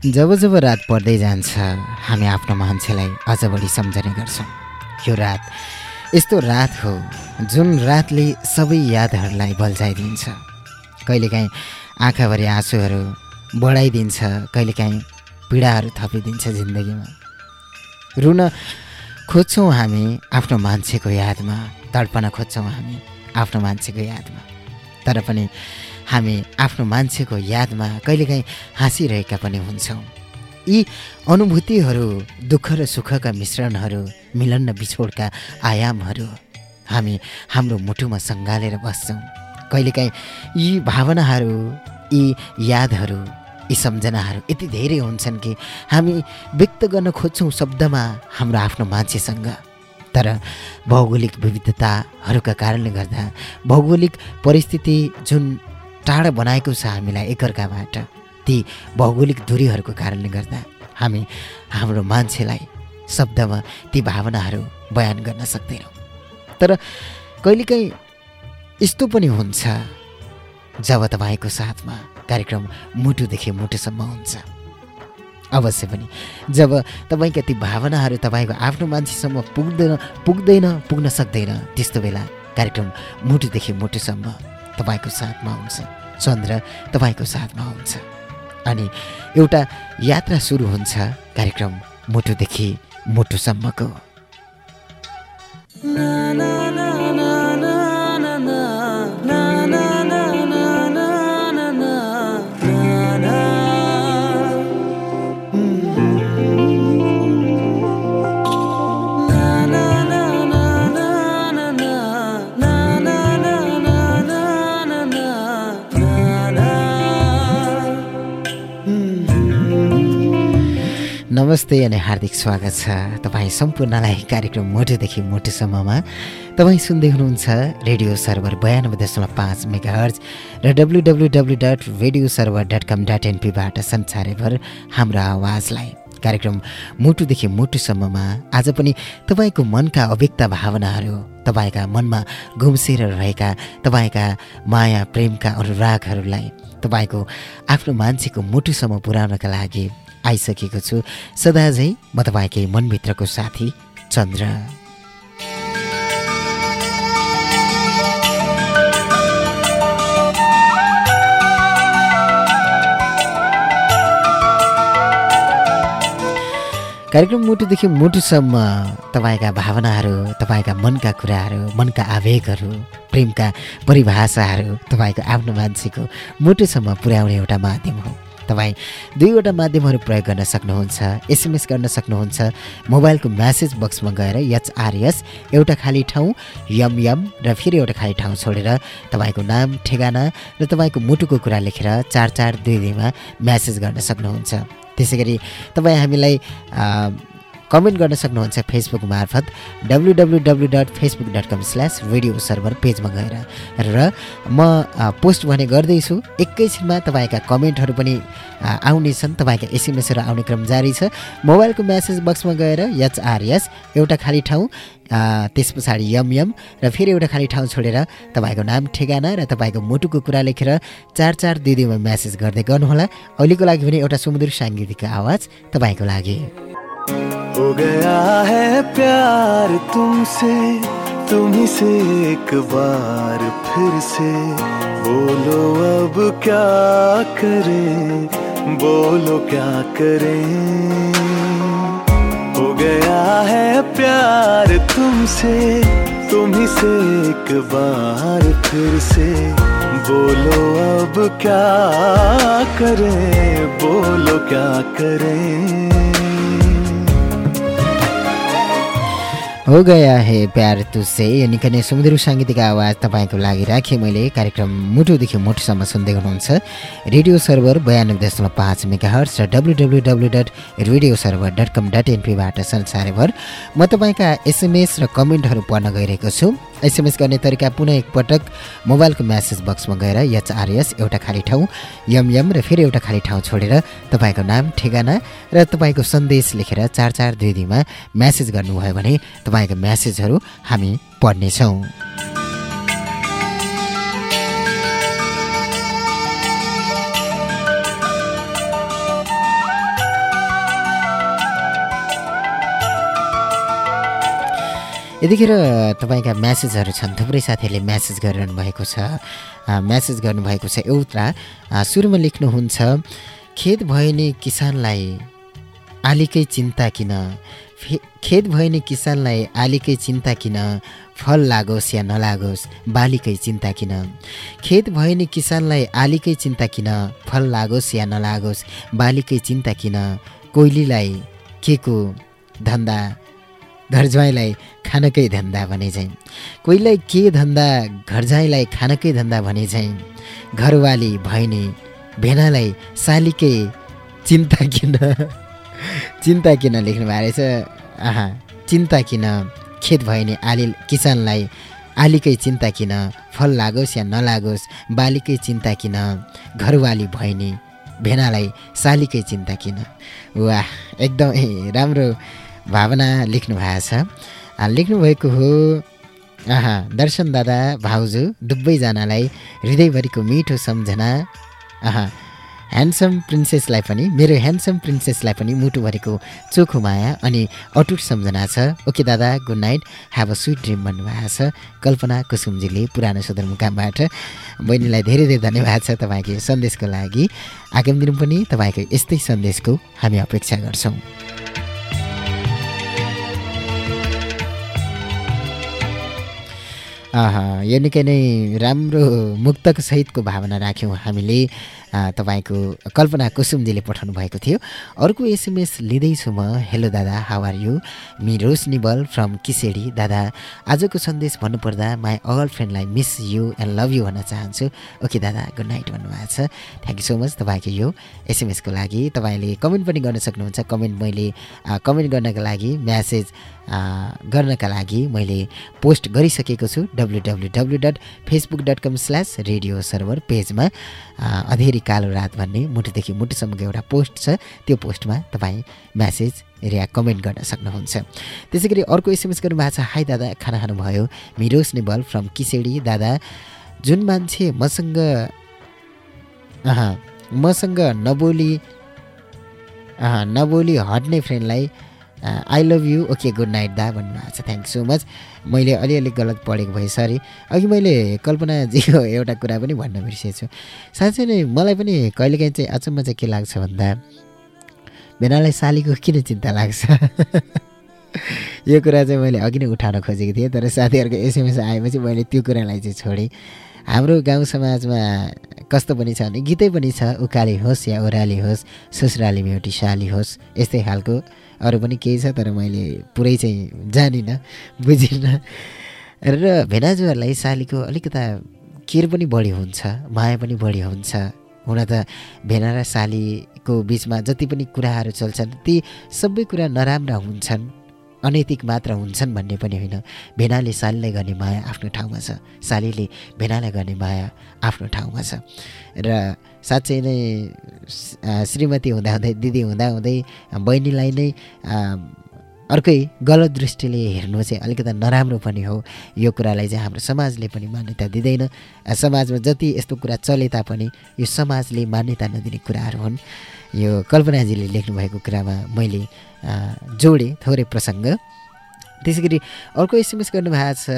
जब जब रात पर्दै जान्छ हामी आफ्नो मान्छेलाई अझ बढी सम्झने गर्छौँ। यो रात यस्तो रात हो जुन रातले सबै यादहरूलाई बल्झाइदिन्छ। कहिलेकाहीँ आँखाभरि आँसुहरू बढाइदिन्छ कहिलेकाहीँ पीडाहरू थपिदिन्छ जिन्दगीमा। रुन खोज्छौँ हामी आफ्नो मान्छेको यादमा तडपन खोज्छौँ हामी आफ्नो मान्छेको यादमा। तर पनि हामी आफ्नो मान्छेको यादमा कहिलेकाहीँ हाँसिरहेका पनि हुन्छौँ। यी अनुभूतिहरू दुःख र सुखका मिश्रणहरू मिलन र बिछोडका आयामहरू हामी हाम्रो मुटुमा सङ्गालेर बस्छौँ। कहिलेकाहीँ यी भावनाहरू यी यादहरू यी सम्झनाहरू यति धेरै हुन्छन् कि हामी व्यक्त गर्न खोज्छौँ शब्दमा हाम्रो आफ्नो मान्छेसँग। तर भौगोलिक विविधताहरूका कारणले गर्दा भौगोलिक परिस्थिति जुन टाढा बनाएको छ हामीलाई एकअर्काबाट। ती भौगोलिक दूरीहरूको कारणले गर्दा हामी हाम्रो मान्छेलाई शब्दमा ती भावनाहरू बयान गर्न सक्दैनौँ। तर कहिलेकाहीँ यस्तो पनि हुन्छ जब तपाईँको साथमा कार्यक्रम मुटुदेखि मुटुसम्म हुन्छ। अवश्य पनि जब तपाईँका ती भावनाहरू तपाईँको आफ्नो मान्छेसम्म पुग्दैन पुग्दैन पुग्न सक्दैन त्यस्तो बेला कार्यक्रम मुटुदेखि मुटुसम्म तपाईँको साथमा हुन्छ। चन्द्र तपाईँको साथमा हुन्छ। अनि एउटा यात्रा सुरु हुन्छ कार्यक्रम मुटुदेखि मुटुसम्मको। नमस्ते अनि हार्दिक स्वागत छ। तपाईँ सम्पूर्णलाई कार्यक्रम मोटोदेखि मोटोसम्ममा। तपाईँ सुन्दै हुनुहुन्छ रेडियो सर्भर बयानब्बे दशमलव पाँच मेगा हर्ज र W W W dot radio server dot com dot एनपीबाट संसारैभर हाम्रो आवाजलाई। कार्यक्रम मुटुदेखि मुटुसम्ममा आज पनि तपाईँको मनका अव्यक्त भावनाहरू तपाईँका मनमा गुम्सेर रहेका तपाईँका माया प्रेमका अनुरागहरूलाई तपाईँको आफ्नो मान्छेको मुटुसम्म पुर्याउनका लागि आइसकेको छु। सदा झै म तपाईँकै मनभित्रको साथी चन्द्र। कार्यक्रम मुटुदेखि मुटुसम्म तपाईँका भावनाहरू तपाईँका मनका कुराहरू मनका आवेगहरू प्रेमका परिभाषाहरू तपाईँको आफ्नो मान्छेको मुटुसम्म पुर्याउने एउटा माध्यम हो। तपाईँ दुईवटा माध्यमहरू प्रयोग गर्न सक्नुहुन्छ एसएमएस गर्न सक्नुहुन्छ मोबाइलको म्यासेज बक्समा गएर एचआरएस एउटा खाली ठाउँ यम यम र फेरि एउटा खाली ठाउँ छोडेर तपाईँको नाम ठेगाना र तपाईँको मुटुको कुरा लेखेर चार चार दुई दुईमा म्यासेज गर्न सक्नुहुन्छ। त्यसै गरी तपाईँ हामीलाई कमेन्ट गर्न सक्नुहुन्छ फेसबुक मार्फत W W W dot Facebook dot com slash radio server पेजमा गएर। र म पोस्ट भने गर्दैछु। एकैछिनमा तपाईँका कमेन्टहरू पनि आउनेछन्। तपाईँका एसएमएसहरू आउने क्रम जारी छ। मोबाइलको म्यासेज बक्समा गएर एचआरएस एउटा खाली ठाउँ त्यस पछाडि यम यम र फेरि एउटा खाली ठाउँ छोडेर तपाईँको नाम ठेगाना र तपाईँको मुटुको कुरा लेखेर चार चार दुई दुईमा म्यासेज गर्दै गर्नुहोला। अहिलेको लागि पनि एउटा सुमधुर साङ्गीतिक आवाज तपाईँको लागि। हो गया है प्यार तुमसे तुम्ही से एक बार फिर से। बोलो अब क्या करें, बोलो क्या करें। हो गया है प्यार तुमसे तुम्ही से एक बार फिर से। बोलो अब क्या करें, बोलो क्या करें। हो गया हे प्यार तुसे यो निकै नै सुमधुर साङ्गीतिक आवाज तपाईँको लागि राखेँ मैले। कार्यक्रम मुटुदेखि मुटुसम्म सुन्दै हुनुहुन्छ। रेडियो सर्भर बयानब्बे दशमलव पाँच मेगा हर्स र W W W dot radio server dot com dot एनपीबाट संसारभर। म तपाईँका एसएमएस र कमेन्टहरू पढ्न गइरहेको छु। एसएमएस गर्ने तरिका पुनः एकपटक मोबाइलको म्यासेज बक्समा गएर एचआरएस एउटा खाली ठाउँ यम यम र फेरि एउटा खाली ठाउँ छोडेर तपाईँको नाम ठेगाना र तपाईँको सन्देश लेखेर चार चार दुई दुईमा म्यासेज गर्नुभयो भने तपाईँको म्यासेजहरू हामी पढ्नेछौँ। यतिखेर तपाईँका म्यासेजहरू छन् थुप्रै साथीहरूले म्यासेज गरिरहनु भएको छ। म्यासेज गर्नुभएको छ एउटा। सुरुमा लेख्नुहुन्छ खेत भयो नि किसानलाई आलीकै चिन्ता किन? खेत भयो नि किसानलाई आलीकै चिन्ता किन? फल लागोस् या नलागोस् बालीकै चिन्ता किन? खेत भयो नि किसानलाई आलीकै चिन्ता किन? फल लागोस् या नलागोस् बालीकै चिन्ता किन? कोइलीलाई के को धन्दा? घर ज्वाइँलाई खानकै धन्दा भने चाहिँ कोहीलाई के धन्दा? घर ज्वाइँलाई खानकै धन्दा भने चाहिँ घरवाली भैनी भेनालाई सालीकै चिन्ता किन? चिन्ता किन लेख्नु भएको रहेछ? आहा चिन्ता किन खेत भयो नि आली किसानलाई आलीकै चिन्ता किन फल लागोस् या नलागोस् बालीकै चिन्ता किन घरवाली भैनी भेनालाई सालीकै चिन्ता किन? वाह एकदमै राम्रो भावना लेख्नु भएको छ। लेख्नुभएको हो आहा दर्शन दादा भाउजू दुवैजनालाई हृदयभरिको मिठो सम्झना। आहा ह्यान्डसम प्रिन्सेसलाई पनि मेरो ह्यान्डसम प्रिन्सेसलाई पनि मुटुभरिको चोखो माया अनि अटुट सम्झना छ। ओके दादा good night have a sweet dream भन्नुभएको छ। कल्पना कुसुमजीले पुरानो सदरमुकामबाट बहिनीलाई धेरै धेरै धन्यवाद छ तपाईँको सन्देशको लागि। आगामी दिन पनि तपाईँको यस्तै सन्देशको हामी अपेक्षा गर्छौँ। यो निकै नै राम्रो मुक्तक सहितको भावना राख्यौँ हामीले। तपाईँको कल्पना कुसुमजीले पठाउनु भएको थियो। अर्को एसएमएस लिँदैछु म। हेलो दादा how are you me Roshni Bal from Kisedi. दादा आजको सन्देश भन्नुपर्दा my all फ्रेन्डलाई miss you and love you भन्न चाहन्छु। ओके दादा गुड नाइट भन्नुभएको छ। थ्याङ्क यू सो मच तपाईँको यो एसएमएसको लागि। तपाईँले कमेन्ट पनि गर्न सक्नुहुन्छ। कमेन्ट मैले कमेन्ट गर्नका लागि म्यासेज गर्नका लागि मैले पोस्ट गरिसकेको छु। W W W dot Facebook dot com slash radio server पेजमा अधेरी कालो रात भन्ने मुटुदेखि मुटुसम्मको एउटा पोस्ट छ। त्यो पोस्टमा तपाईँ म्यासेज या कमेन्ट गर्न सक्नुहुन्छ। त्यसै गरी अर्को एसएमएस गर्नुभएको छ। हाई दादा खाना खानुभयो। मिरोस नेबल फ्रम किसेडी। दादा जुन मान्छे मसँग मसँग नबोली नबोली हट्ने फ्रेन्डलाई I love you okay good night दा भन्नुभएको छ. थ्याङ्क सो मच मैले अलिअलि गलत पढेको भएँ सरी अघि मैले कल्पनाजीको एउटा कुरा पनि भन्न बिर्सेछु. साँच्चै नै मलाई पनि कहिलेकाहीँ चाहिँ अचम्म चाहिँ के लाग्छ भन्दा भेनालाई सालीको किन चिन्ता लाग्छ? यो कुरा चाहिँ मैले अघि नै उठाउन खोजेको थिएँ तर साथीहरूको एसएमएस आएपछि मैले त्यो कुरालाई चाहिँ छोडेँ। हाम्रो गाउँ समाजमा कस्तो पनि छ भने गीतै पनि छ उकाली होस् या ओह्राली होस् ससुराली मेउटी साली होस् यस्तै खालको अरू पनि केही छ तर मैले पुरै चाहिँ जानिनँ बुझिनँ। र भेनाजुहरूलाई सालीको अलिकता केयर पनि बढी हुन्छ माया पनि बढी हुन्छ। हुन त भेना र सालीको बिचमा जति पनि कुराहरू चल्छन् ती सबै कुरा नराम्रा हुन्छन्। अनैतिक मात्र हुन्छन् भन्ने पनि होइन। भेनाले सालीलाई गर्ने माया आफ्नो ठाउँमा छ। सालीले भेनालाई गर्ने माया आफ्नो ठाउँमा छ। र साँच्चै नै श्रीमती हुँदाहुँदै दिदी हुँदाहुँदै बहिनीलाई नै अर्कै गलत दृष्टिले हेर्नु चाहिँ अलिकति नराम्रो पनि हो। यो कुरालाई चाहिँ हाम्रो समाजले पनि मान्यता दिँदैन। समाजमा जति यस्तो कुरा चले तापनि यो समाजले मान्यता नदिने कुराहरू हुन्। यो कल्पनाजीले लेख्नुभएको कुरामा मैले जोडेँ थोरै प्रसङ्ग। त्यसै गरी अर्को एसएमएस गर्नुभएको छ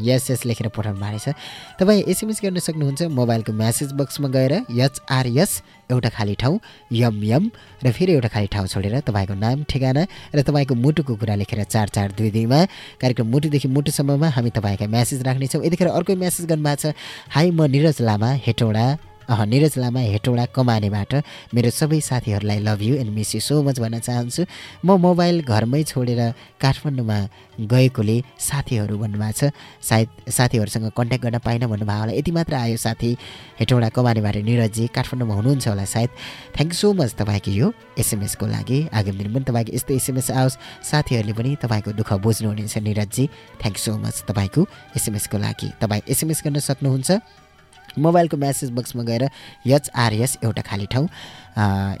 यस यस लेखेर पठाउनु भएको छ। तपाईँ एसएमएस गर्न सक्नुहुन्छ मोबाइलको म्यासेज बक्समा गएर एचआरएस एउटा खाली ठाउँ यम यम र फेरि एउटा खाली ठाउँ छोडेर तपाईँको नाम ठेगाना र तपाईँको मुटुको कुरा लेखेर चार चार दुई दुईमा कार्यक्रम मुटुदेखि मुटुसम्ममा हामी तपाईँका म्यासेज राख्नेछौँ। यतिखेर अर्को म्यासेज गर्नुभएको छ हाई म निरज लामा हेटौँडा निरज लामा हेटौँडा कमानेबाट मेरो सबै साथीहरूलाई love you and miss you so much भन्न चाहन्छु। म मोबाइल घरमै छोडेर काठमाडौँमा गएकोले साथीहरू भन्नुभएको छ। सायद साथीहरूसँग कन्ट्याक्ट गर्न पाइनँ भन्नुभयो होला। यति मात्र आयो साथी हेटौँडा कमानेबाट निरजजी। काठमाडौँमा हुनुहुन्छ होला सायद। थ्याङ्क सो मच तपाईँको यो एसएमएसको लागि। आगामी दिन पनि तपाईँको यस्तो एसएमएस आओस्। साथीहरूले पनि तपाईँको दुःख बुझ्नुहुनेछ निरजजी। थ्याङ्क सो मच तपाईँको एसएमएसको लागि। तपाईँ एसएमएस गर्न सक्नुहुन्छ। मोबाइलको म्यासेज बक्समा गएर एचआरएस एउटा खाली ठाउँ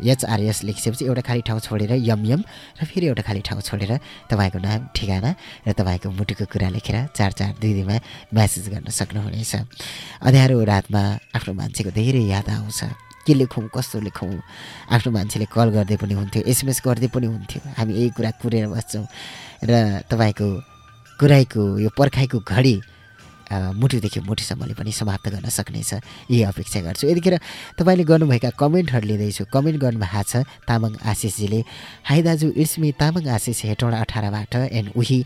एचआरएस लेखिसकेपछि एउटा खाली ठाउँ छोडेर यम यम र फेरि एउटा खाली ठाउँ छोडेर तपाईँको नाम ठेगाना र तपाईँको मुटुको कुरा लेखेर चार चार दुई दिनमा म्यासेज गर्न सक्नुहुनेछ। अँध्यारो रातमा आफ्नो मान्छेको धेरै याद आउँछ। के लेखौँ कस्तो लेखौँ? आफ्नो मान्छेले कल गर्दै पनि हुन्थ्यो एसएमएस गर्दै पनि हुन्थ्यो। हामी यही कुरा कुरेर बस्छौँ र तपाईँको कुराइको यो पर्खाइको घडी मुटुदेखि मुटुसम्मले पनि समाप्त गर्न सक्नेछ। यही अपेक्षा गर्छु। यतिखेर तपाईँले गर्नुभएका कमेन्टहरू लिँदैछु। कमेन्ट गर्नुभएको छ तामाङ आशिषजीले हाई दाजु इट्समी तामाङ आशिष हेटौँडा अठारबाट एन्ड उही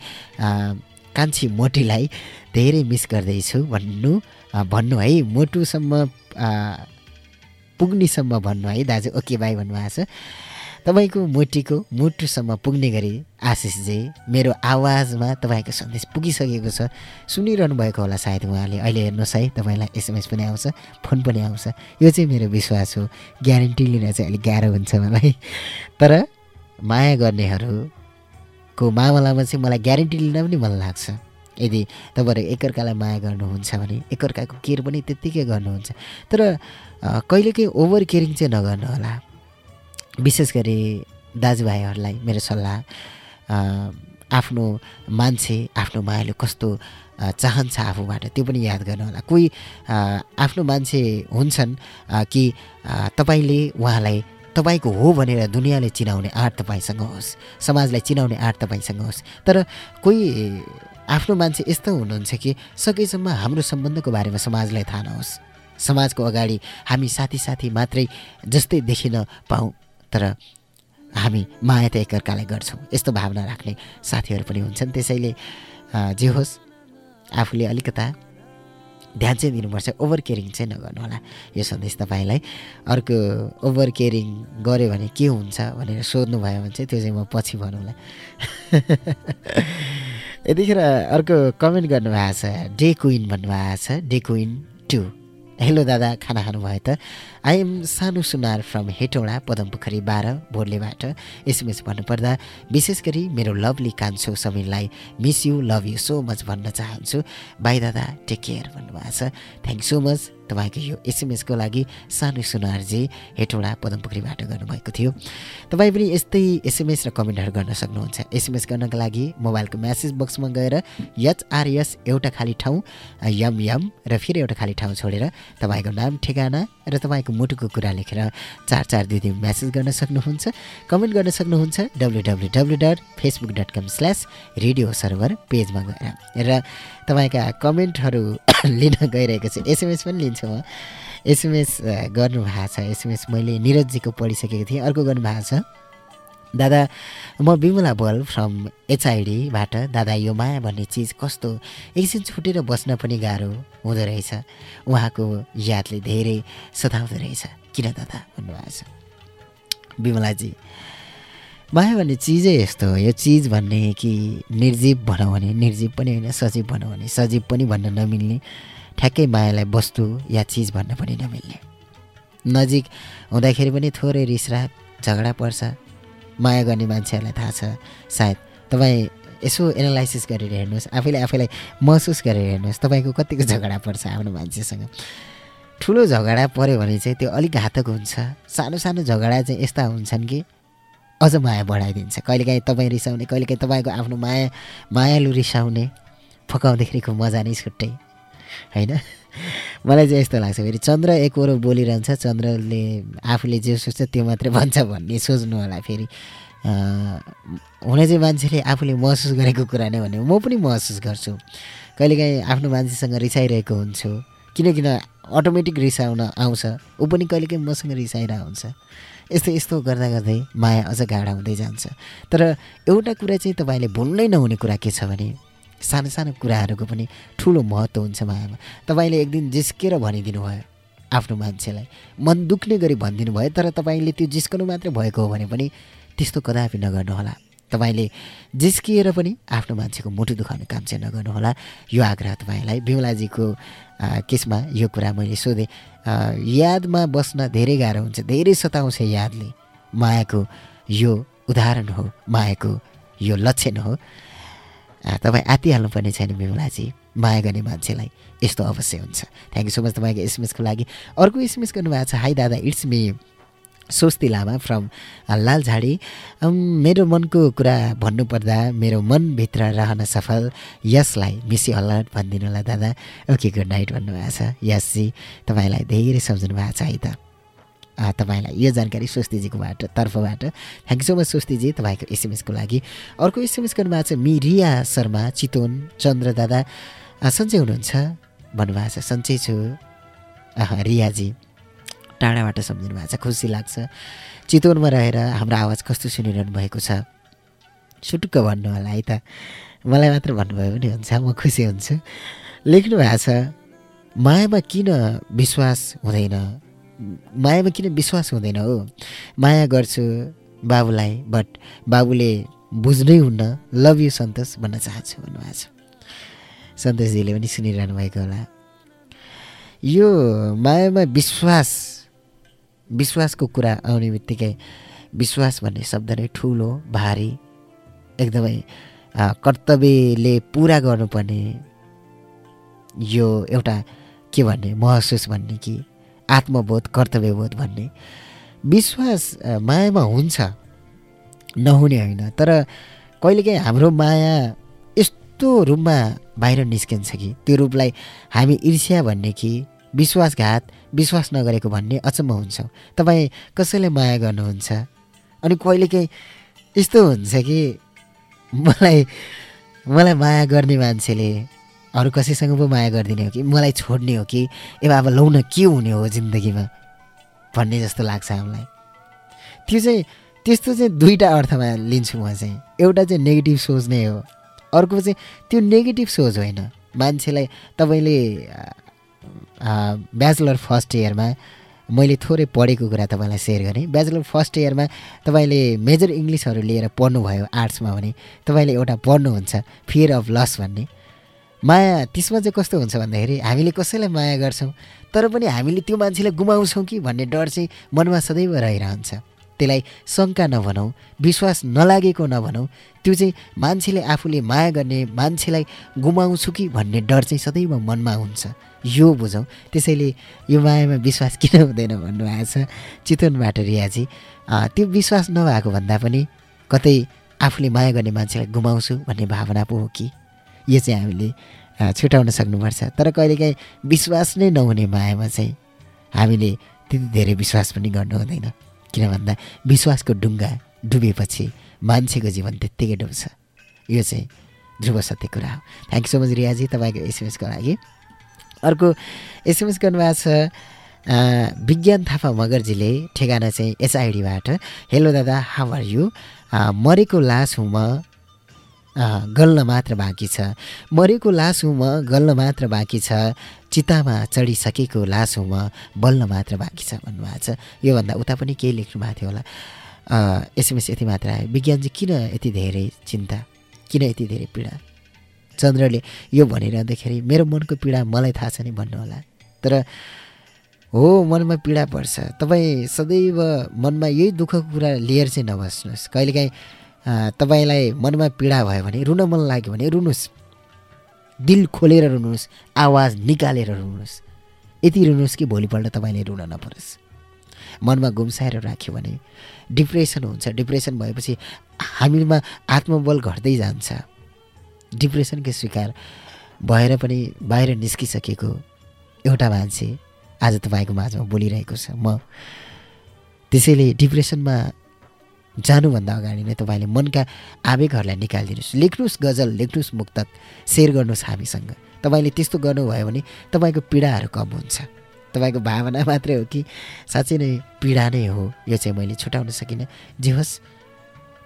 कान्छी मोटीलाई धेरै मिस गर्दैछु भन्नु भन्नु है। मोटुसम्म पुग्नेसम्म भन्नु है दाजु। ओके बाई भन्नुभएको छ। तपाईँको मुटीको मुटुसम्म पुग्ने गरी आशिषजी मेरो आवाजमा तपाईँको सन्देश पुगिसकेको छ। सुनिरहनु भएको होला सायद उहाँले। अहिले हेर्नुहोस् है तपाईँलाई एसएमएस पनि आउँछ फोन पनि आउँछ। यो चाहिँ मेरो विश्वास हो। ग्यारेन्टी लिन चाहिँ अलिक गाह्रो हुन्छ मलाई। तर माया गर्नेहरूको मामलामा चाहिँ मलाई ग्यारेन्टी लिन पनि मन लाग्छ। यदि तपाईँहरू एकअर्कालाई माया गर्नुहुन्छ भने एकअर्काको केयर पनि त्यत्तिकै गर्नुहुन्छ। तर कहिलेकाहीँ ओभर केयरिङ चाहिँ नगर्नु होला विशेष गरी दाजुभाइहरूलाई मेरो सल्लाह आफ्नो मान्छे आफ्नो मायाले कस्तो चाहन्छ आफूबाट त्यो पनि याद गर्नु होला। कोही आफ्नो मान्छे हुन्छन् कि तपाईँले उहाँलाई तपाईँको हो भनेर दुनियाँले चिनाउने आँट तपाईँसँग होस् समाजलाई चिनाउने आँट तपाईँसँग होस् तर कोही आफ्नो मान्छे यस्तो हुनुहुन्छ कि सकेसम्म हाम्रो सम्बन्धको बारेमा समाजलाई थाहा नहोस्। समाजको अगाडि हामी साथी साथी मात्रै जस्तै देखिन पाऊँ। तर हामी माया त एकअर्कालाई गर्छौँ। यस्तो भावना राख्ने साथीहरू पनि हुन्छन्। त्यसैले जे होस् आफूले अलिकता ध्यान चाहिँ दिनुपर्छ। ओभर केयरिङ चाहिँ नगर्नु होला यो सन्देश तपाईँलाई। अर्को ओभर केयरिङ गऱ्यो भने के हुन्छ भनेर सोध्नुभयो भने चाहिँ त्यो चाहिँ म पछि भनौँला। यतिखेर अर्को कमेन्ट गर्नुभएको छ। डे क्विन भन्नुभएको छ। Day queen two. हेलो दादा खाना खानुभयो त? आई एम सानो सुनार फ्रम हेटौँडा पदमपोखरी बाह्र भोर्लेबाट एसएमएस भन्नुपर्दा विशेष गरी मेरो लभली कान्छो समीरलाई miss you love you so much भन्न चाहन्छु। बाई दादा। टेक केयर भन्नुभएको छ। थ्याङ्क सो मच तपाईँको यो एसएमएसको लागि सानो सुनारजी हेटौँडा पदमपोखरीबाट गर्नुभएको थियो। तपाईँ पनि यस्तै एसएमएस र कमेन्टहरू गर्न सक्नुहुन्छ। एसएमएस गर्नको लागि मोबाइलको म्यासेज बक्समा गएर एचआरएस एउटा खाली ठाउँ यम यम र फेरि एउटा खाली ठाउँ छोडेर तपाईँको नाम ठेगाना र तपाईँको मुटुको कुरा लेखेर चार चार दुई म्यासेज गर्न सक्नुहुन्छ कमेन्ट गर्न सक्नुहुन्छ W W W dot Facebook dot com slash radio server पेजमा गएर। र तपाईँका कमेन्टहरू लिन गइरहेको छु। एसएमएस पनि लिन्छु म। एसएमएस गर्नुभएको छ। एसएमएस मैले निरजजीको पढिसकेको थिएँ। अर्को गर्नुभएको छ। दादा म विमला बल फ्रम एचआइडीबाट दादा यो माया भन्ने चिज कस्तो? एकछिन छुटेर बस्न पनि गाह्रो हुँदो रहेछ। उहाँको यादले धेरै सताउँदो रहेछ। किन दादा? भन्नुभएको छ। विमलाजी माया भन्ने चिजै यस्तो हो। यो चिज भन्ने कि निर्जीव भनौँ भने निर्जीव पनि होइन सजीव भनौँ भने सजीव पनि भन्न नमिल्ने। ठ्याक्कै मायालाई वस्तु या चिज भन्न पनि नमिल्ने। नजिक हुँदाखेरि पनि थोरै रिसराग झगडा पर्छ। माया गर्ने मान्छेहरूलाई थाहा छ सायद। तपाईँ यसो एनालाइसिस गरेर हेर्नुहोस् आफैले आफैलाई महसुस गरेर हेर्नुहोस् तपाईँको कतिको झगडा पर्छ आफ्नो मान्छेसँग। ठुलो झगडा पऱ्यो भने चाहिँ त्यो अलिक घातक हुन्छ। सानो सानो झगडा चाहिँ यस्ता हुन्छन् कि अझ माया बढाइदिन्छ। कहिलेकाहीँ तपाईँ रिसाउने कहिलेकाहीँ तपाईँको आफ्नो माया मायालु रिसाउने फकाउँदाखेरिको मजा नै छुट्टै होइन? मलाई चाहिँ यस्तो लाग्छ फेरि चन्द्र एकरो बोलिरहन्छ चन्द्रले आफूले जे सोच्छ त्यो मात्रै भन्छ भन्ने सोच्नु होला फेरि। हुन चाहिँ मान्छेले आफूले महसुस गरेको कुरा नै भने म पनि महसुस गर्छु। कहिलेकाहीँ आफ्नो मान्छेसँग रिसाइरहेको हुन्छु किनकिन अटोमेटिक रिसाउन आउँछ ऊ पनि कहिलेकाहीँ मसँग रिसाइरहेको हुन्छ यस्तो यस्तो गर्दा गर्दै माया अझ गाढा हुँदै जान्छ। तर एउटा कुरा चाहिँ तपाईँले भुल्नै नहुने कुरा के छ भने सानो सानो कुराहरूको पनि ठुलो महत्त्व हुन्छ मायामा। तपाईँले एक दिन जिस्केर भनिदिनु भयो आफ्नो मान्छेलाई। मन दुख्ने गरी भनिदिनु भयो तर तपाईँले त्यो जिस्कनु मात्रै भएको हो भने पनि त्यस्तो कदापि नगर्नुहोला तपाईँले जिस्किएर पनि आफ्नो मान्छेको मुटु दुखाउने काम चाहिँ नगर्नुहोला यो आग्रह तपाईँलाई। बिमलाजीको केसमा यो कुरा मैले सोधेँ। यादमा बस्न धेरै गाह्रो हुन्छ धेरै सताउँछ यादले। मायाको यो उदाहरण हो मायाको यो लक्षण हो। तपाईँ आत्तिहाल्नुपर्ने छैन बिमलाजी। माया गर्ने मान्छेलाई यस्तो अवश्य हुन्छ। थ्याङ्क यू सो मच तपाईँको एसएमएसको लागि। अर्को एसएमएस गर्नुभएको छ हाई दादा इट्स मी स्वस्ति लामा फ्रम लालझाडी। मेरो मनको कुरा भन्नुपर्दा मेरो मनभित्र रहन सफल यसलाई मिसी अलर्ट भनिदिनु होला दादा। ओके गुड नाइट भन्नुभएको छ। यसजी तपाईँलाई धेरै सम्झनु भएको छ है त। तपाईँलाई यो जानकारी स्वस्तिजीकोबाट तर्फबाट। थ्याङ्क सो मच स्वस्तिजी तपाईँको एसएमएसको लागि। अर्को एसएमएस गर्नुभएको छ मि रिया शर्मा चितवन चन्द्र दादा। सन्चै हुनुहुन्छ? भन्नुभएको छ सन्चै छु। रियाजी। टाढाबाट सम्झिनु भएको छ खुसी लाग्छ। चितवनमा रहेर हाम्रो आवाज कस्तो सुनिरहनु भएको छ? सुटुक्क भन्नु होला है त। मलाई मात्र भन्नुभयो भने हुन्छ म खुसी हुन्छु। लेख्नु भएको छ मायामा किन विश्वास हुँदैन? मायामा किन विश्वास हुँदैन हो? माया गर्छु बाबुलाई बट बाबुले बुझ्नै हुन्न लभ यु सन्तोष भन्न चाहन्छु भन्नुभएको छ। सन्तोषजीले पनि सुनिरहनु भएको होला। यो मायामा विश्वास विश्वासको कुरा आउने बित्तिकै विश्वास भन्ने शब्द नै ठुलो भारी एकदमै कर्तव्यले पुरा गर्नुपर्ने यो एउटा के भन्ने महसुस भन्ने कि आत्मबोध कर्तव्यबोध भन्ने। विश्वास मायामा हुन्छ नहुने होइन। तर कहिलेकाहीँ हाम्रो माया यस्तो रूपमा बाहिर निस्किन्छ कि त्यो रूपलाई हामी ईर्ष्या भन्ने कि विश्वासघात विश्वास नगरेको भन्ने अचम्म हुन्छ। तपाईँ कसैलाई माया गर्नुहुन्छ? अनि कहिलेकाहीँ यस्तो हुन्छ कि मलाई मलाई माया गर्ने मान्छेले अरू कसैसँग पो माया गरिदिने हो कि? मलाई छोड्ने हो कि? ए बाबा लौ न के हुने हो जिन्दगीमा? भन्ने जस्तो लाग्छ हामीलाई। त्यो चाहिँ त्यस्तो चाहिँ दुईवटा अर्थमा लिन्छु म चाहिँ। एउटा चाहिँ नेगेटिभ सोच नै हो। अर्को चाहिँ त्यो नेगेटिभ सोच होइन। मान्छेलाई तपाईँले ब्याचलर फर्स्ट इयरमा मैले थोरै पढेको कुरा तपाईँलाई सेयर गरेँ। ब्याचलर फर्स्ट इयरमा तपाईँले मेजर इङ्ग्लिसहरू लिएर पढ्नुभयो आर्ट्समा भने तपाईँले एउटा पढ्नुहुन्छ फियर अफ लस भन्ने। माया त्यसमा चाहिँ कस्तो हुन्छ भन्दाखेरि हामीले कसैलाई माया गर्छौँ तर पनि हामीले त्यो मान्छेलाई गुमाउँछौँ कि भन्ने डर चाहिँ मनमा सदैव रहिरहन्छ। त्यसलाई शङ्का नभनौँ विश्वास नलागेको नभनौँ त्यो चाहिँ मान्छेले आफूले माया गर्ने मान्छेलाई गुमाउँछु कि भन्ने डर चाहिँ सदैव मनमा हुन्छ। यो बुझौँ। त्यसैले यो मायामा विश्वास किन हुँदैन भन्नुभएको छ चितवनबाट रियाजी। त्यो विश्वास नभएको भन्दा पनि कतै आफूले माया गर्ने मान्छेलाई गुमाउँछु भन्ने भावना पो हो कि? यो चाहिँ हामीले छुट्याउन सक्नुपर्छ। तर कहिलेकाहीँ विश्वास नै नहुने मायामा चाहिँ हामीले त्यति धेरै विश्वास पनि गर्नु हुँदैन। किन भन्दा विश्वासको डुङ्गा डुबेपछि मान्छेको जीवन त्यत्तिकै डुब्छ। यो चाहिँ ध्रुव सत्य कुरा हो। थ्याङ्क सो मच रियाजी तपाईँको एसएमएसको लागि। अर्को एसएमएस गर्नुभएको छ विज्ञान थापा मगरजीले ठेगाना चाहिँ एचआइडीबाट हेलो दादा हाउ आर यु मरेको लास हुँ म गल्न मात्र बाँकी छ। मरेको लास हुँ गल्न मात्र बाँकी छ। चितामा चढिसकेको लास हुँ बल्न मात्र बाँकी छ भन्नुभएको छ। योभन्दा उता पनि केही लेख्नु भएको थियो होला। एसएमएस यति मात्र आयो। विज्ञान चाहिँ किन यति धेरै चिन्ता? किन यति धेरै पीडा? चन्द्रले यो भनिरहँदाखेरि मेरो मनको पीडा मलाई थाहा छ नि भन्नुहोला तर हो मनमा पीडा पर्छ। तपाईँ सदैव मनमा यही दुःखको कुरा लिएर चाहिँ नबस्नुहोस्। कहिलेकाहीँ तपाईँलाई मनमा पीडा भयो भने रुन मन लाग्यो भने रुनुहोस्। दिल खोलेर रुनुहोस् आवाज निकालेर रुनुहोस्। यति रुनुहोस् कि भोलिपल्ट तपाईँले रुन नपरोस्। मनमा गुम्साएर राख्यो भने डिप्रेसन हुन्छ। डिप्रेसन भएपछि हामीमा आत्मबल घट्दै जान्छ। डिप्रेसनको शिकार भएर पनि बाहिर निस्किसकेको एउटा मान्छे आज तपाईँको माझमा बोलिरहेको छ। म त्यसैले डिप्रेसनमा जानुभन्दा अगाडि नै तपाईँले मनका आवेगहरूलाई निकालिदिनुहोस्। लेख्नुहोस् गजल लेख्नुहोस् मुक्तक सेयर गर्नुहोस् हामीसँग। तपाईँले त्यस्तो गर्नुभयो भने तपाईँको पीडाहरू कम हुन्छ। तपाईँको भावना मात्रै हो कि साँच्चै नै पीडा नै हो यो चाहिँ मैले छुट्याउन सकिनँ। जे होस्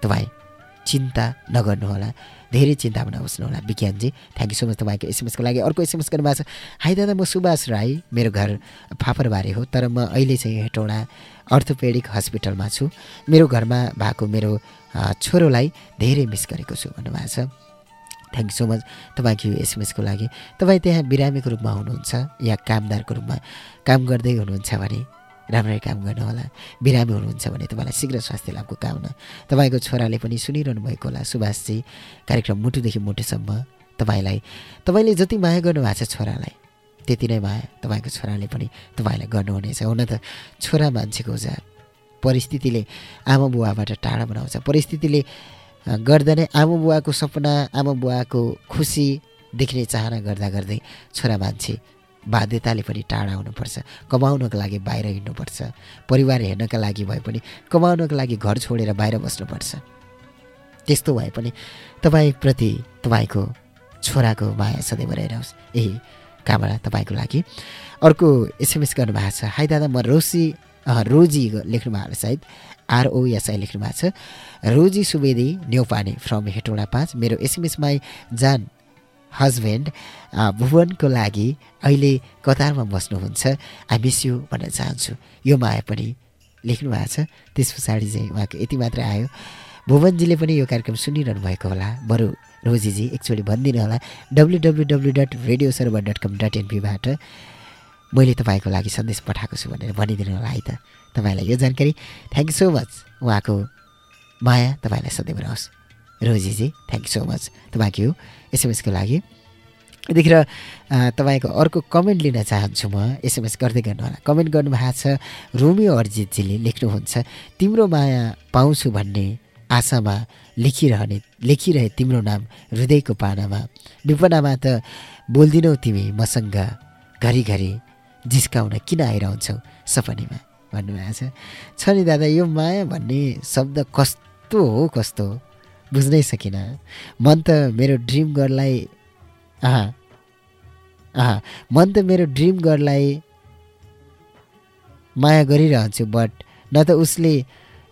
तपाईँ चिन्ता नगर्नुहोला धेरै चिन्तामा नबस्नु होला विज्ञानजी। थ्याङ्क यू सो मच तपाईँको एसएमएसको लागि अर्को एसएमएस गर्नुभएको छ। हाई दादा म सुभाष राई मेरो घर फापरबारे हो तर म अहिले चाहिँ हेटौँडा अर्थोपेडिक हस्पिटलमा छु। मेरो घरमा भएको मेरो छोरोलाई धेरै मिस गरेको छु भन्नुभएको छ। थ्याङ्क यू सो मच तपाईँको यो एसएमएसको लागि। तपाईँ त्यहाँ बिरामीको रूपमा हुनुहुन्छ या कामदारको रूपमा काम गर्दै हुनुहुन्छ भने राम्ररी काम गर्नुहोला बिरामी हुनुहुन्छ भने तपाईँलाई शीघ्र स्वास्थ्य लाभको कामना। तपाईँको छोराले पनि सुनिरहनु भएको होला सुभाषजी। कार्यक्रम मुटुदेखि मुटुसम्म तपाईँलाई तपाईँले जति माया गर्नुभएको छ छोरालाई त्यति नै माया तपाईँको छोराले पनि तपाईँलाई गर्नुहुनेछ। हुन त छोरा मान्छेको जात परिस्थितिले आमा बुवाबाट टाढा बनाउँछ। परिस्थितिले गर्दा नै आमा बुवाको सपना आमा बुवाको खुसी देख्ने चाहना गर्दा गर्दै छोरा मान्छे बाध्यताले पनि टाढा हुनुपर्छ। कमाउनको लागि बाहिर हिँड्नुपर्छ। परिवार हेर्नका लागि भए पनि कमाउनको लागि घर छोडेर बाहिर बस्नुपर्छ। त्यस्तो भए पनि तपाईँप्रति तपाईँको छोराको माया सदैव रहिरहोस्। यही कामना तपाईँको लागि। अर्को एसएमएस गर्नुभएको छ। हाई दादा म रोसी रोजी लेख्नु भएको छ सायद। आरओएसआई लेख्नु भएको छ। रोजी सुवेदी न्यौपाने फ्रम हेटौँडा पाँच। मेरो एसएमएसमा जान हस्बेन्ड भुवनको लागि अहिले कतारमा बस्नुहुन्छ। आई मिस यु भन्न चाहन्छु। यो माया पनि लेख्नु भएको छ। त्यस पछाडि चाहिँ उहाँको यति मात्र आयो। भुवनजीले पनि यो कार्यक्रम सुनिरहनु भएको होला। बरु रोजीजी एकचोटि भनिदिनु होला। W W W dot radio server dot com dot एनपीबाट मैले तपाईँको लागि सन्देश पठाएको छु भनेर भनिदिनु होला है त। तपाईँलाई यो जानकारी। थ्याङ्क यू सो मच उहाँको माया तपाईँलाई सदैव रहोस् रोजीजी थ्याङ्क यू सो मच तपाईँको एसएमएसको लागि। यतिखेर तपाईँको अर्को कमेन्ट लिन चाहन्छु म एसएमएस गर्दै गर्नु होला। कमेन्ट गर्नुभएको छ रोमियो अर्जितजीले लेख्नुहुन्छ तिम्रो माया पाउँछु भन्ने आशामा लेखिरहने लेखिरहे तिम्रो नाम हृदयको पानामा। विपनामा त बोल्दिनौ तिमी मसँग घरिघरि जिस्काउन किन आइरहन्छौ सपनीमा? भन्नुभएको छ। नि दादा यो माया भन्ने शब्द कस्तो हो कस्तो बुझ्नै सकिनँ मन त मेरो ड्रिम गर्ललाई आहा आहा मन त मेरो ड्रिम गर्ललाई माया गरिरहन्छु बट न त उसले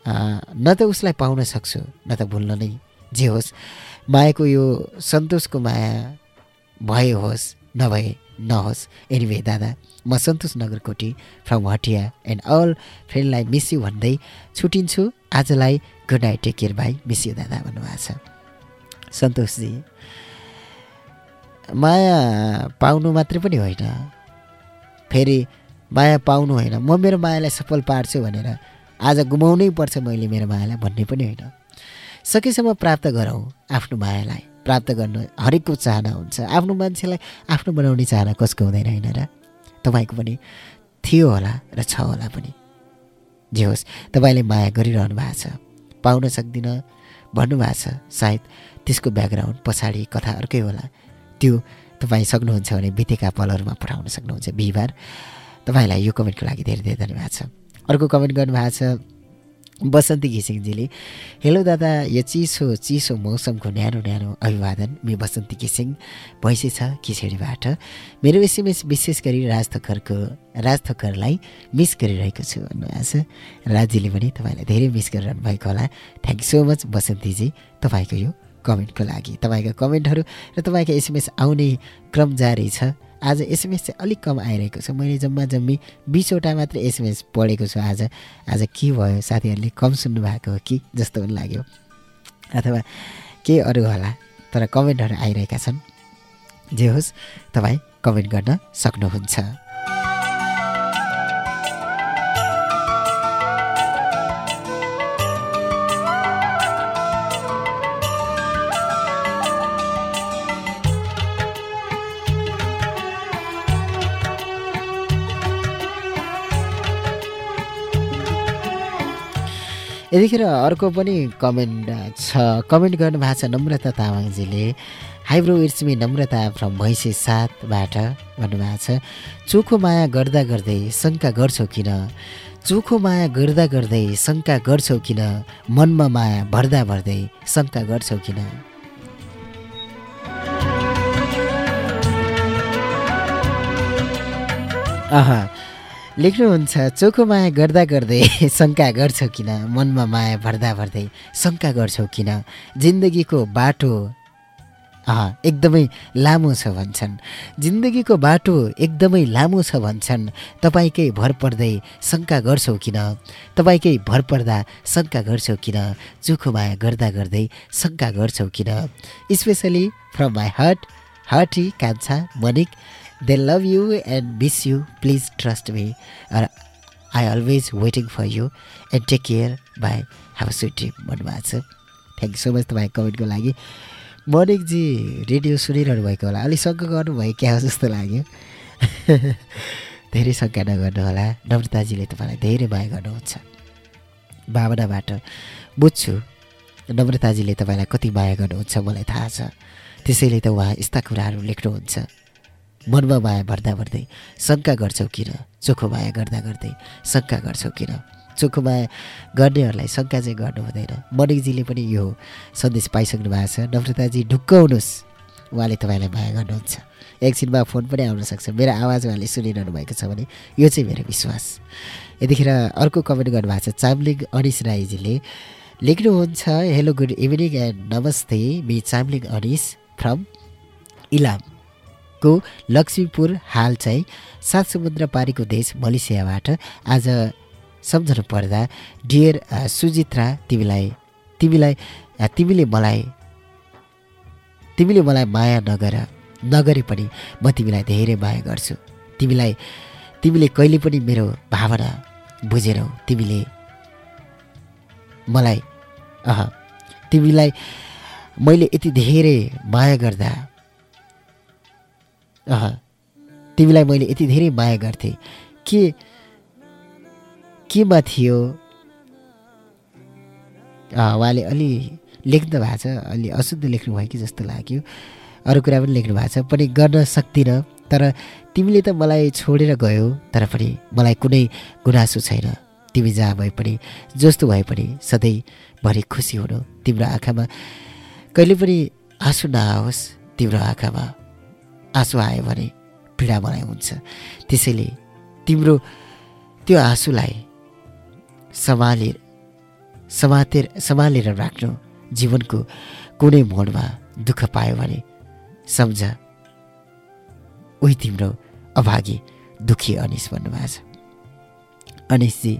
न त उसलाई पाउन सक्छु न त भुल्न नै। जे होस् मायाको यो सन्तोषको माया भए होस् नभए नहोस्। एनिवे दादा। म Santosh Nagarkoti from Hatiya and all फ्रेन्डलाई miss you भन्दै छुटिन्छु। आजलाई गुड नाइट टेक केयर भाइ मिस यु दादा भन्नुभएको छ। सन्तोषजी माया पाउनु मात्रै पनि होइन। फेरि माया पाउनु होइन। म मेरो मायालाई सफल पार्छु भनेर आज गुमाउनै पर्छ मैले मेरो मायालाई भन्ने पनि होइन। सकेसम्म प्राप्त गरौँ आफ्नो मायालाई। प्राप्त गर्नु हरेकको चाहना हुन्छ। आफ्नो मान्छेलाई आफ्नो बनाउने चाहना कसको हुँदैन होइन र? तपाईँको पनि थियो होला र छ होला पनि। जे होस् तपाईँले माया गरिरहनु भएको छ पाउन सक्दिनँ भन्नुभएको छ सायद त्यसको ब्याकग्राउन्ड पछाडि कथा अर्कै होला। त्यो तपाईँ सक्नुहुन्छ भने बितेका पलहरूमा पठाउन सक्नुहुन्छ बिहिबार। तपाईँलाई यो कमेन्टको लागि धेरै धेरै धन्यवाद छ। अर्को कमेन्ट गर्नुभएको छ बसन्ती घिसिङजीले हेलो दादा यो चिसो चिसो मौसमको न्यानो न्यानो अभिवादन मे बसन्ती घिसिङ भैँसे छ खिचडीबाट मेरो एसएमएस विशेष गरी राज थक्करलाई मिस गरिरहेको छु। भन्नुभएको छ। राजीले पनि तपाईँलाई धेरै मिस गरिरहनु भएको होला। थ्याङ्क यू सो मच बसन्तीजी तपाईँको यो कमेन्टको लागि। तपाईँका कमेन्टहरू र तपाईँका एसएमएस आउने क्रम जारी छ। आज एसएमएस चाहिँ अलिक कम आइरहेको छ। मैले जम्मा जम्मी बिसवटा मात्र एसएमएस पढेको छु आज। आज के भयो? साथीहरूले कम सुन्नु भएको हो कि? जस्तो पनि लाग्यो। अथवा के अरू होला? तर कमेन्टहरू आइरहेका छन्। जे होस् तपाईँ कमेन्ट गर्न सक्नुहुन्छ। यतिखेर अर्को पनि कमेन्ट छ। कमेन्ट गर्नुभएको छ Namrata तामाङजीले। Hi bro it's me Namrata from Bhainse सातबाट भन्नुभएको छ। चोखो माया गर्दा गर्दै शङ्का गर्छौ किन? चोखो माया गर्दा गर्दै शङ्का गर्छौ किन? मनमा माया भर्दा भर्दै शङ्का गर्छौ किन? अह लेख्नुहुन्छ चोखो माया गर्दा गर्दै शङ्का गर्छौ किन? मनमा माया भर्दा भर्दै शङ्का गर्छौ किन? जिन्दगीको बाटो एकदमै लामो छ भन्छन्। जिन्दगीको बाटो एकदमै लामो छ भन्छन्। तपाईँकै भर पर्दै शङ्का गर्छौ किन? तपाईँकै भर पर्दा शङ्का गर्छौ किन? चोखो माया गर्दा गर्दै शङ्का गर्छौ किन? Specially from my heart hearty Kanchha Manik they love you and miss you please trust me I always waiting for you and take care bye a sweet dream भन्नुभएको छ थ्याङ्क यू सो मच तपाईँ कमेन्टको लागि मनिकजी radio सुनिरहनु भएको होला अलिक शङ्का गर्नुभयो क्या हो जस्तो लाग्यो धेरै शङ्का नगर्नु होला नम्रताजीले तपाईँलाई धेरै माया गर्नुहुन्छ भावनाबाट बुझ्छु नम्रताजीले तपाईँलाई कति माया गर्नुहुन्छ मलाई थाहा छ त्यसैले त उहाँ यस्ता कुराहरू लेख्नुहुन्छ मनमा माया भर्दा भर्दै शङ्का गर्छौ किन? चोखो माया गर्दा गर्दै शङ्का गर्छौ किन? चोखो माया गर्नेहरूलाई शङ्का चाहिँ गर्नु हुँदैन। मनिकजीले पनि यो सन्देश पाइसक्नु भएको छ। नम्रताजी ढुक्क हुनुहोस्। उहाँले तपाईँलाई माया गर्नुहुन्छ। एकछिनमा फोन पनि आउन सक्छ। मेरो आवाज उहाँले सुनिरहनु भएको छ भने यो चाहिँ मेरो विश्वास। यतिखेर अर्को कमेन्ट गर्नुभएको छ। चाम्लिङ अनिस राईजीले लेख्नुहुन्छ। हेलो गुड इभिनिङ एन्ड नमस्ते। मि चाम्लिङ अनिस फ्रम इलामको लक्ष्मीपुर हाल चाहिँ सात समुद्र पारीको देश मलेसियाबाट आज सम्झनु पर्दा डियर सुजित्रा तिमीलाई तिमीलाई तिमीले मलाई तिमीले मलाई माया नगर नगरे पनि म तिमीलाई धेरै माया गर्छु। तिमीलाई तिमीले कहिले पनि मेरो भावना बुझेनौ। तिमीले मलाई अह तिमीलाई मैले यति धेरै माया गर्दा अह तिमीलाई मैले यति धेरै माया गर्थेँ। के केमा थियो? उहाँले अलि लेख्नु भएको छ अलि अशुद्ध लेख्नु भयो कि जस्तो लाग्यो। अरू कुरा पनि लेख्नु भएको छ पनि गर्न सक्दिनँ तर तिमीले त मलाई छोडेर गयो तर पनि मलाई कुनै गुनासो छैन। तिमी जहाँ भए पनि जस्तो भए पनि सधैँभरि खुसी हुनु। तिम्रो आँखामा कहिले पनि आँसु नआओस् तिम्रो आँखामा। आँसु आयो भने पीडा मलाई हुन्छ। त्यसैले तिम्रो त्यो आँसुलाई सम्हाले समातेर सम्हालेर राख्नु जीवनको कुनै मोडमा दुःख पायो भने सम्झ। उही तिम्रो अभागी दुखी अनिस भन्नुभएको छ। अनिसजी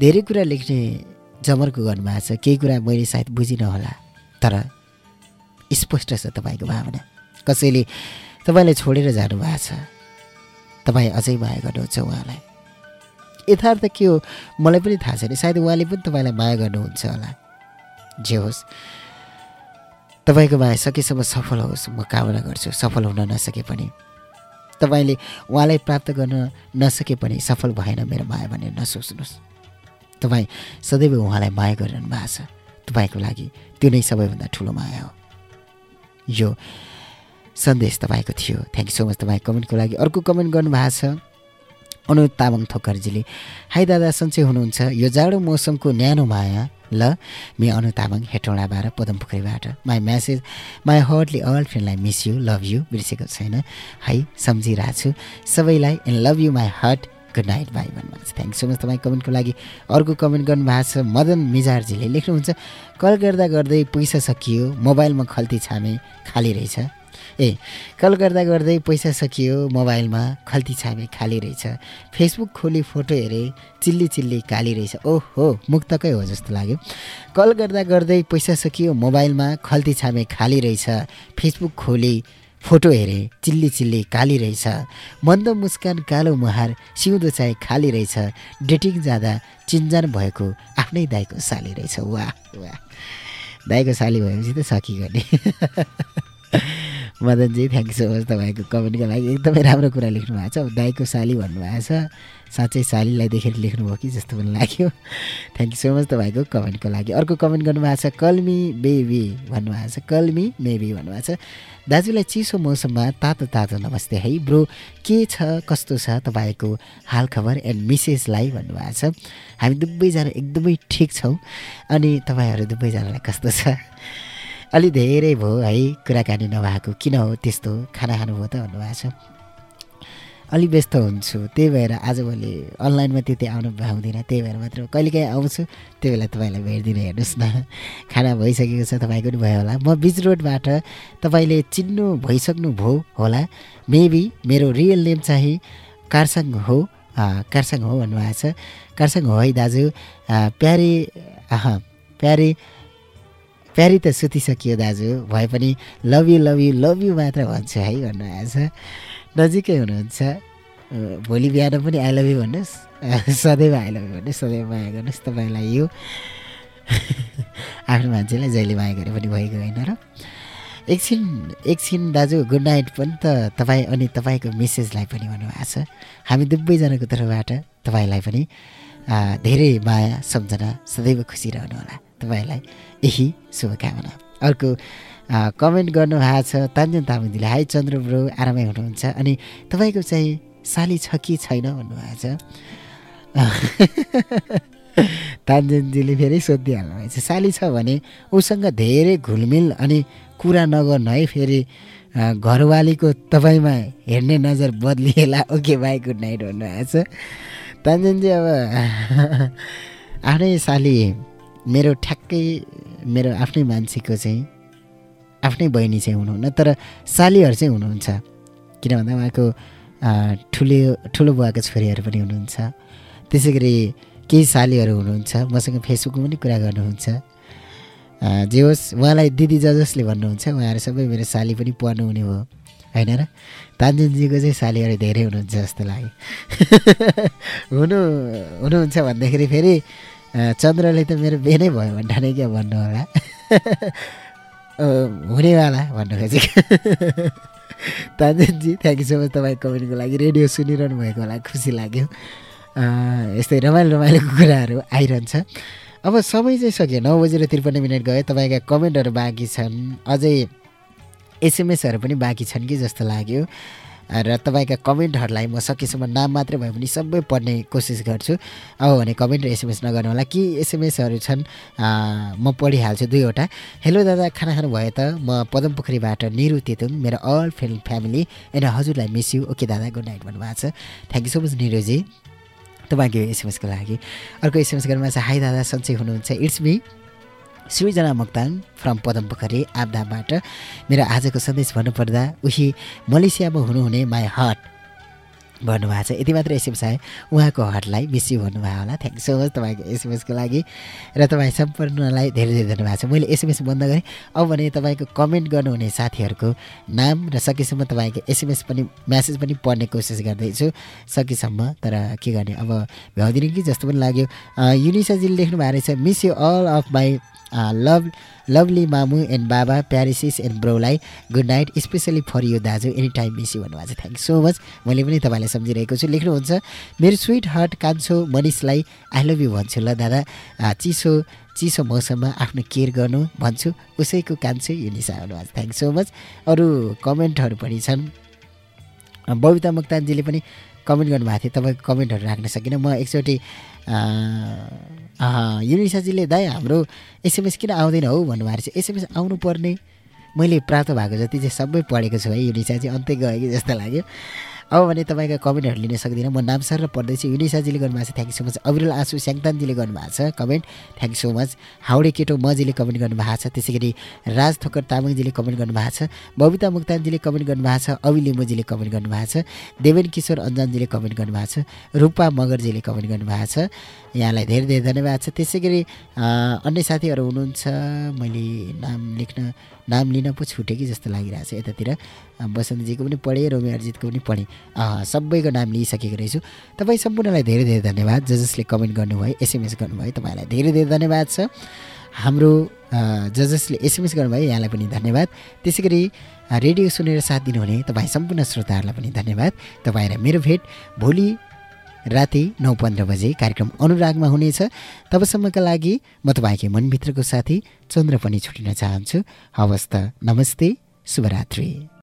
धेरै कुरा लेख्ने जमर्को गर्नुभएको छ। केही कुरा मैले सायद बुझिनँ होला तर स्पष्ट छ तपाईँको भावना। कसैले तपाईँलाई छोडेर जानुभएको छ। तपाईँ अझै माया गर्नुहुन्छ उहाँलाई। यथार्थ के हो मलाई पनि थाहा छैन। सायद उहाँले पनि तपाईँलाई माया गर्नुहुन्छ होला। जे होस् तपाईँको माया सकेसम्म सफल होस् म कामना गर्छु। सफल हुन नसके पनि। तपाईँले उहाँलाई प्राप्त गर्न नसके पनि सफल भएन मेरो माया भनेर नसोच्नुहोस्। तपाईँ सदैव उहाँलाई माया गरिरहनु भएको छ। तपाईँको लागि त्यो नै सबैभन्दा ठुलो माया हो। यो सन्देश तपाईँको थियो। थ्याङ्क यू सो मच तपाईँ कमेन्टको लागि। अर्को कमेन्ट गर्नुभएको छ अनु तामाङ थोकरजीले। हाई दादा सन्चै हुनुहुन्छ। यो जाडो मौसमको न्यानो माया। ल मे अनु तामाङ हेटौँडाबाट पदमपोखरीबाट। My message my heartly all फ्रेन्डलाई miss you love you बिर्सेको छैन। है सम्झिरहेको छु सबैलाई and love you my heart good night भाइ भन्नुभएको छ थ्याङ्क सो मच तपाईँ कमेन्टको लागि। अर्को कमेन्ट गर्नुभएको छ मदन मिजारजीले। लेख्नुहुन्छ कल गर्दा गर्दै पैसा सकियो मोबाइलमा खल्ती छामे खाली रहेछ। ए कल गर्दा गर्दै पैसा सकियो मोबाइलमा खल्ती छामे खाली रहेछ फेसबुक खोली फोटो हेरेँ चिल्ली चिल्ली काली रहेछ ओहो मुक्तकै हो जस्तो लाग्यो। कल गर्दा गर्दै पैसा सकियो मोबाइलमा खल्ती छामे खाली रहेछ फेसबुक खोली फोटो हेरेँ चिल्ली चिल्ली काली रहेछ मन्द मुस्कान कालो मुहार सिउँदो चाहे खाली रहेछ डेटिङ जाँदा चिन्जान भएको आफ्नै दाईको साली रहेछ। वाह वाह। दाईको साली भएपछि त सकि गर्ने मदनजी थ्याङ्क सो मच तपाईँको कमेन्टको लागि। एकदमै राम्रो कुरा लेख्नु भएको छ। दाईको साली भन्नुभएको छ। साँच्चै सालीलाई देखेर लेख्नुभयो कि जस्तो पनि लाग्यो। थ्याङ्क सो मच तपाईँको कमेन्टको लागि। अर्को कमेन्ट गर्नुभएको छ कल्मी बेबी भन्नुभएको छ। कल्मी मेबी भन्नुभएको छ। दाजुलाई चिसो मौसममा तातो तातो नमस्ते। है ब्रो के छ? कस्तो छ? तपाईँको हालखबर एन्ड मिसेसलाई भन्नुभएको छ। हामी दुवैजना एकदमै ठिक छौँ। अनि तपाईँहरू दुवैजनालाई कस्तो छ? अलि धेरै भयो है कुराकानी नभएको किन हो त्यस्तो खाना खानुभयो त भन्नुभएको छ। अलि व्यस्त हुन्छु त्यही भएर आजभोलि अनलाइनमा त्यति आउनु भ्याउँदिनँ त्यही भएर मात्र कहिलेकाहीँ आउँछु त्यो बेला तपाईँलाई भेटिदिनु हेर्नुहोस् न। खाना भइसकेको छ तपाईँको पनि भयो होला। म बिच रोडबाट तपाईँले चिन्नु भइसक्नु भयो होला। मेबी मेरो रियल नेम चाहिँ कार्साङ हो कार्साङ हो भन्नुभएको छ। कार्साङ हो है दाजु। प्यारी प्यारी प्यारी त सुतिसकियो दाजु भए पनि love you love you love you मात्र भन्छु है भन्नुभएको छ नजिकै हुनुहुन्छ। भोलि बिहान पनि आई लभ यु भन्नुहोस्। सदैव आई लभ यु भन्नुहोस् सदैव माया गर्नुहोस् तपाईँलाई यो आफ्नो मान्छेलाई जहिले माया गरे पनि भएको होइन र। एकछिन एकछिन दाजु गुड नाइट पनि त तपाईँ अनि तपाईँको मिसेसलाई पनि भन्नुभएको छ। हामी दुवैजनाको तर्फबाट तपाईँलाई पनि धेरै माया सम्झना सदैव खुसी रहनुहोला। तपाईँलाई यही शुभकामना। अर्को कमेन्ट गर्नुभएको छ तान्जन तामाङजीले हाई चन्द्र ब्रो आरामै हुनुहुन्छ। अनि तपाईँको चाहिँ साली छ कि छैन? भन्नुभएको छ। तान्जनजीले फेरि सोधिहाल्नु भएको छ साली छ भने उसँग धेरै घुलमिल अनि कुरा नगर्नु है फेरि घरवालीको तपाईँमा हेर्ने नजर बदलिएला। ओके बाई गुड नाइट भन्नुभएको छ। तान्जनजी अब आफ्नै साली मेरो ठ्याक्कै मेरो आफ्नै मान्छेको चाहिँ आफ्नै बहिनी चाहिँ हुनुहुन्न तर सालीहरू चाहिँ हुनुहुन्छ। किन भन्दा उहाँको ठुलो ठुलो बुवाको छोरीहरू पनि हुनुहुन्छ। त्यसै गरी केही सालीहरू हुनुहुन्छ मसँग फेसबुकमा पनि कुरा गर्नुहुन्छ। जे होस् उहाँलाई दिदी ज जसले भन्नुहुन्छ उहाँहरू सबै मेरो साली पनि पढ्नु हुने भयो होइन र? तान्जुनजीको चाहिँ सालीहरू धेरै हुनुहुन्छ जस्तो लाग्यो। हुनु हुनुहुन्छ भन्दाखेरि फेरि चन्द्रले त मेरो बेनै भयो भन्दा नै क्या भन्नु होला? हुनेवाला भन्नु खोजेको तान्जुनजी थ्याङ्क यू सो मच तपाईँ कमेन्टको लागि रेडियो सुनिरहनु भएको होला खुसी लाग्यो। यस्तै रमाइलो रमाइलो कुराहरू आइरहन्छ। अब समय चाहिँ सक्यो नौ बजेर त्रिपन्न मिनट गयो। तपाईँका कमेन्टहरू बाँकी छन्। अझै एसएमएसहरू पनि बाँकी छन् कि जस्तो लाग्यो। र तपाईँका कमेन्टहरूलाई म सकेसम्म नाम मात्रै भए पनि सबै पढ्ने कोसिस गर्छु। अब भने कमेन्ट र एसएमएस नगर्नु होला। कि एसएमएसहरू छन्? म पढिहाल्छु दुईवटा। हेलो दादा खाना खानु भयो त? म पदम पोखरीबाट निरु तेतुङ मेरो अल फ्रेन्ड फ्यामिली। एन्ड हजुरलाई मिस यु। ओके दादा गुड नाइट भन्नुभएको छ। थ्याङ्क यू सो मच निरुजी। तपाईँको एसएमएसको लागि। अर्को एसएमएस गर्नुमा चाहिँ हाई दादा सन्चै हुनुहुन्छ। It's me Srijana Moktan from Padam Pokhari मेरो आजको सन्देश भन्नुपर्दा उही मलेसियामा हुनुहुने माई हट भन्नुभएको छ। यति मात्र एसएमएस आयो उहाँको हटलाई मिस यु भन्नुभयो होला। थ्याङ्क सो मच तपाईँको एसएमएसको लागि र तपाईँ सम्पूर्णलाई धेरै धेरै धन्यवाद छ। मैले एसएमएस बन्द गरेँ। अब भने तपाईँको कमेन्ट गर्नुहुने साथीहरूको नाम र सकेसम्म तपाईँको एसएमएस पनि म्यासेज पनि पढ्ने कोसिस गर्दैछु। सकेसम्म तर के गर्ने? अब भ्याउदिनँ कि जस्तो पनि लाग्यो। युनिसाजीले लेख्नु भएको रहेछ miss you all of my love lovely मामु and बाबा प्यारिसिस and ब्रोलाई good night specially for you दाजु एनी टाइम मिस यु भन्नुभएको छ थ्याङ्क सो मच मैले पनि तपाईँलाई सम्झिरहेको छु। लेख्नुहुन्छ मेरो स्विट हार्ट कान्छो मनिषलाई आई लभ यु भन्छु। ल दादा चिसो चिसो मौसममा आफ्नो केयर गर्नु भन्छु। उसैको कान्छु यो निसा भन्नुभएको छ थ्याङ्क सो मच अरू कमेन्टहरू पनि छन्। बबिता मुक्तानजीले पनि कमेन्ट गर्नुभएको थियो। तपाईँको कमेन्टहरू राख्न सकिनँ। म एकचोटि युनिसाजीले दाइ हाम्रो एसएमएस किन आउँदैन हौ भन्नुभएको छ एसएमएस आउनुपर्ने मैले प्राप्त भएको जति चाहिँ सबै पढेको छु है युनिसाजी अन्त्य गयो कि जस्तो लाग्यो। अब भने तपाईँका कमेन्टहरू लिन सक्दिनँ। म नाम सर र पढ्दैछु। युनिसाजीले गर्नुभएको छ। थ्याङ्क सो मच अविरल आसु स्याङतानजीले गर्नुभएको छ। कमेन्ट। थ्याङ्क सो मच हाउडे केटो मजीले कमेन्ट गर्नुभएको छ। त्यसै गरी राज थोकर तामाङजीले कमेन्ट गर्नुभएको छ। बबिता मुक्तानजीले कमेन्ट गर्नुभएको छ। अवि लिम्बुजीले कमेन्ट गर्नुभएको छ। देवेन किशोर अन्जनजीले कमेन्ट गर्नुभएको छ। रूपा मगरजीले कमेन्ट गर्नुभएको छ। यहाँलाई धेरै धेरै धन्यवाद छ। त्यसै गरी अन्य साथीहरू हुनुहुन्छ। मैले नाम लेख्न नाम लिन पो छुटेँ कि जस्तो लागिरहेको छ यतातिर। बसन्तजीको पनि पढेँ रोमी अर्जितको पनि पढेँ। सबैको नाम लिइसकेको रहेछु। तपाईँ सम्पूर्णलाई धेरै धेरै धन्यवाद। ज जसले कमेन्ट गर्नुभयो एसएमएस गर्नुभयो तपाईँलाई धेरै धेरै धन्यवाद छ। हाम्रो ज जसले एसएमएस गर्नुभयो यहाँलाई पनि धन्यवाद। त्यसै गरी रेडियो सुनेर साथ दिनुहुने तपाईँ सम्पूर्ण श्रोताहरूलाई पनि धन्यवाद। तपाईँ मेरो भेट भोलि राति नौ पन्ध्र बजे कार्यक्रम अनुरागमा हुनेछ। तबसम्मका लागि म तपाईँकै मनभित्रको साथी चन्द्र पनि छुटिन चाहन्छु। हवस् त नमस्ते शुभरात्री।